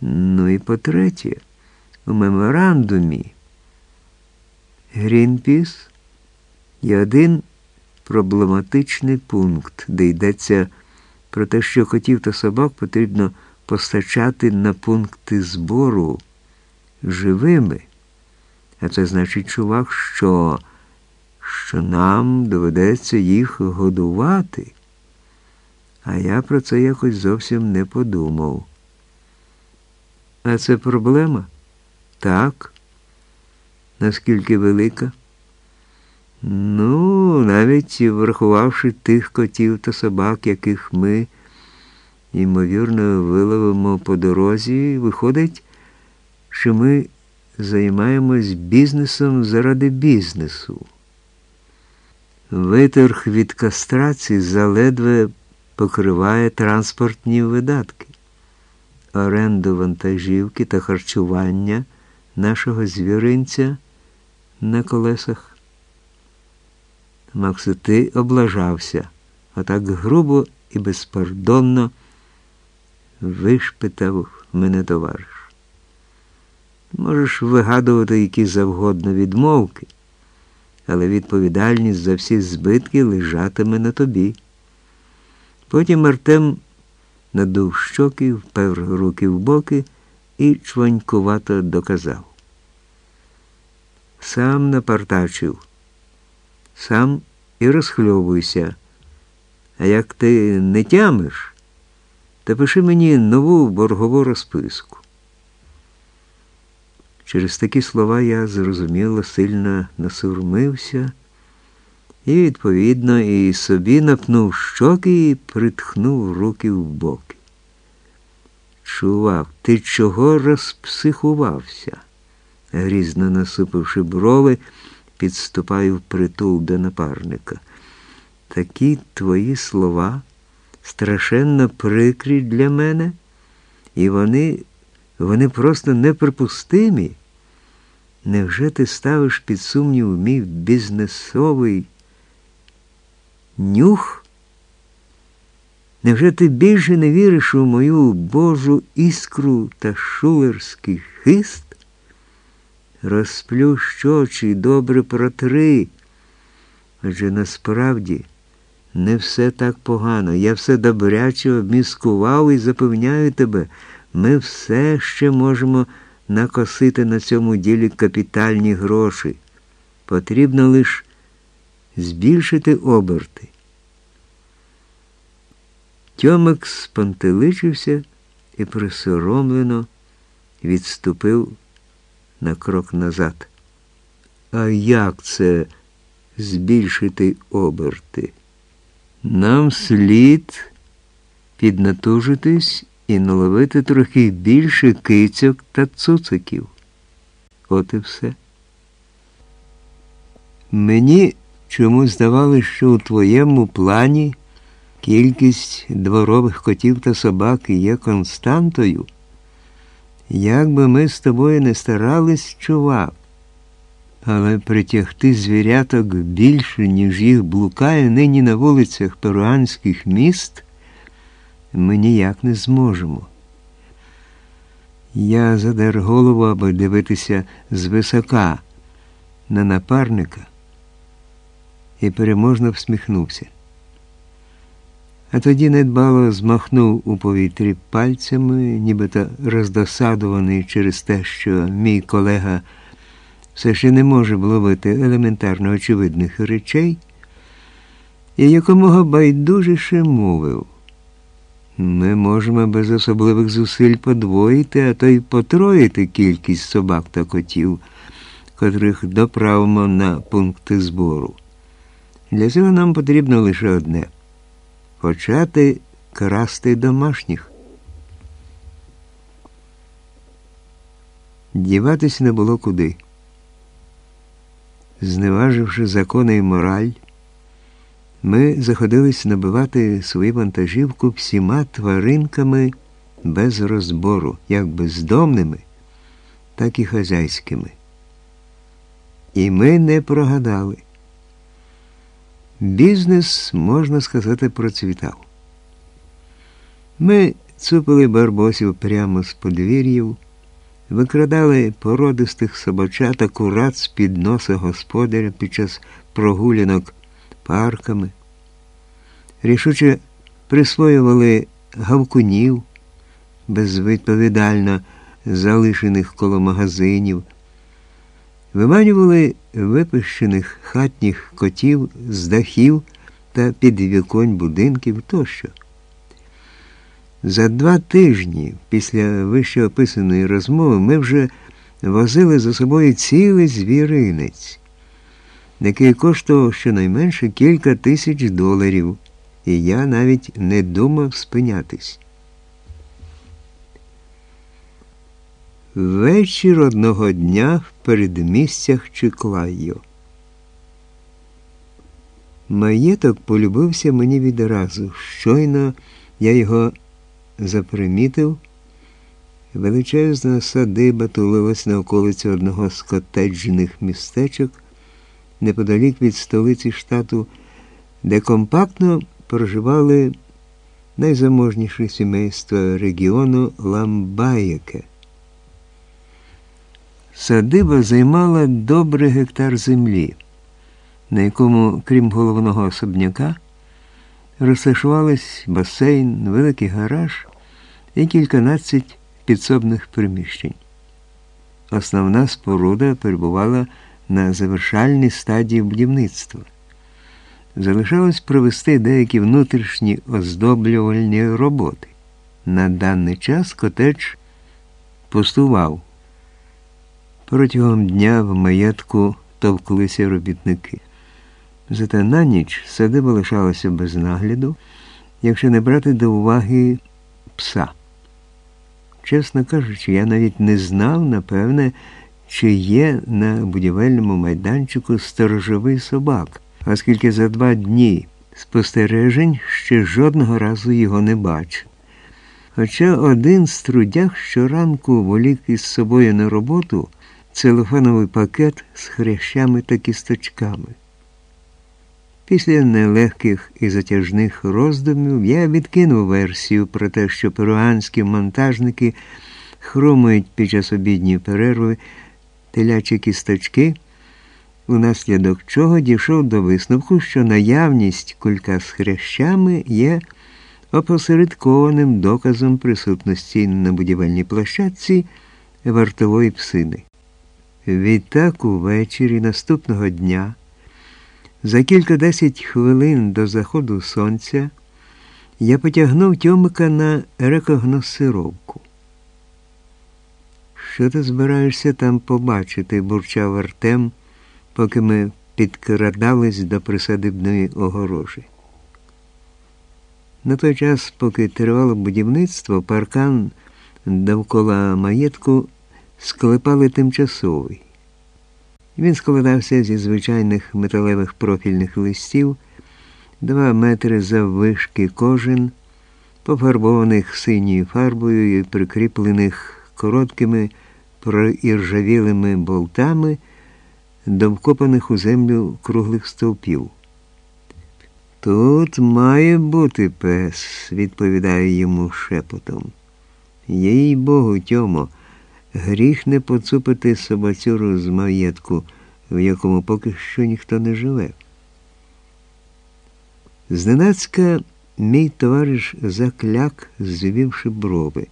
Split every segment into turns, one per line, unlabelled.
Ну і по-третє, у меморандумі Грінпіс є один проблематичний пункт, де йдеться про те, що котів та собак потрібно постачати на пункти збору живими. А це значить, чувак, що, що нам доведеться їх годувати. А я про це якось зовсім не подумав. А це проблема? Так. Наскільки велика? Ну, навіть врахувавши тих котів та собак, яких ми, ймовірно, виловимо по дорозі, виходить, що ми займаємось бізнесом заради бізнесу. Виторг від кастрації заледве покриває транспортні видатки, оренду вантажівки та харчування нашого звіринця на колесах. Максу, ти облажався, а так грубо і безпардонно вишпитав мене товариш. Можеш вигадувати які завгодно відмовки, але відповідальність за всі збитки лежатиме на тобі. Потім Артем надув щоки, впер руки в боки і чванькувато доказав. Сам напартачив, сам і розхльовуйся. А як ти не тямиш, то пиши мені нову боргову розписку. Через такі слова я зрозуміло сильно насурмився і, відповідно, і собі напнув щоки і притхнув руки в боки. Чувак, ти чого розпсихувався? грізно насупивши брови, підступаю в притул до напарника. Такі твої слова страшенно прикрі для мене, і вони, вони просто неприпустимі. Невже ти ставиш під сумнів мій бізнесовий нюх? Невже ти більше не віриш у мою Божу іскру та шулерський хист? Розплющ очі добре протри. Адже насправді не все так погано. Я все добряче обміскував і запевняю тебе, ми все ще можемо накосити на цьому ділі капітальні гроші. Потрібно лише збільшити оберти. Тьомик спантеличився і присоромлено відступив на крок назад. А як це збільшити оберти? Нам слід піднатужитись і наловити трохи більше кицьок та цуциків. От і все. Мені чому здавалося, що у твоєму плані кількість дворових котів та собак є константою. Як би ми з тобою не старались, чувак, але притягти звіряток більше, ніж їх блукає нині на вулицях перуанських міст, ми ніяк не зможемо. Я задер голову, аби дивитися звисока на напарника і переможно всміхнувся. А тоді недбало змахнув у повітрі пальцями, нібито роздосадуваний через те, що мій колега все ще не може вловити елементарно очевидних речей, і якомога байдужіше мовив. Ми можемо без особливих зусиль подвоїти, а то й потроїти кількість собак та котів, котрих доправимо на пункти збору. Для цього нам потрібно лише одне почати красти домашніх. Діватись не було куди. Зневаживши закони і мораль, ми заходились набивати свою вантажівку всіма тваринками без розбору, як бездомними, так і хазяйськими. І ми не прогадали. Бізнес, можна сказати, процвітав. Ми цупили барбосів прямо з подвір'їв, викрадали породистих собачат акурат з під носа господаря під час прогулянок парками, рішуче присвоювали гавкунів, безвідповідально залишених коло магазинів, виманювали випущених хатніх котів з дахів та підвіконь будинків тощо. За два тижні після вищеописаної розмови ми вже возили за собою цілий звіринець, який коштував щонайменше кілька тисяч доларів, і я навіть не думав спинятись. Вечір одного дня в передмістях Чиклайо. Маєток полюбився мені відразу. Щойно я його запримітив. Величезна садиба тулилась на околиці одного з котеджних містечок неподалік від столиці штату, де компактно проживали найзаможніші сімейства регіону Ламбаєке. Садиба займала добрий гектар землі, на якому, крім головного особняка, розташувались басейн, великий гараж і кільканадцять підсобних приміщень. Основна споруда перебувала на завершальній стадії будівництва. Залишалось провести деякі внутрішні оздоблювальні роботи. На даний час котедж пустував. Протягом дня в маєтку товклися робітники. Зате на ніч садиба лишалася без нагляду, якщо не брати до уваги пса. Чесно кажучи, я навіть не знав, напевне, чи є на будівельному майданчику сторожовий собак, оскільки за два дні спостережень ще жодного разу його не бачив. Хоча один з трудях щоранку волік із собою на роботу целофановий пакет з хрящами та кісточками. Після нелегких і затяжних роздумів я відкинув версію про те, що перуанські монтажники хромують під час обідньої перерви телячі кісточки, унаслідок чого дійшов до висновку, що наявність кулька з хрящами є опосередкованим доказом присутності на будівельній площадці вартової псини. Відтак увечері наступного дня. За кілька десять хвилин до заходу сонця я потягнув Тьомика на рекогносировку. Що ти збираєшся там побачити? бурчав Артем, поки ми підкрадались до присадибної огорожі. На той час, поки тривало будівництво, паркан довкола маєтку склепали тимчасовий. Він складався зі звичайних металевих профільних листів, два метри заввишки кожен, пофарбованих синьою фарбою і прикріплених короткими проіржавілими болтами до вкопаних у землю круглих стовпів. Тут має бути пес, відповідає йому шепотом. Їй Богу, Тьомо. Гріх не поцупити собацюру з маєтку, в якому поки що ніхто не живе. Зненацька мій товариш закляк, звівши брови.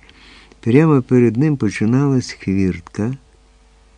Прямо перед ним починалась хвіртка.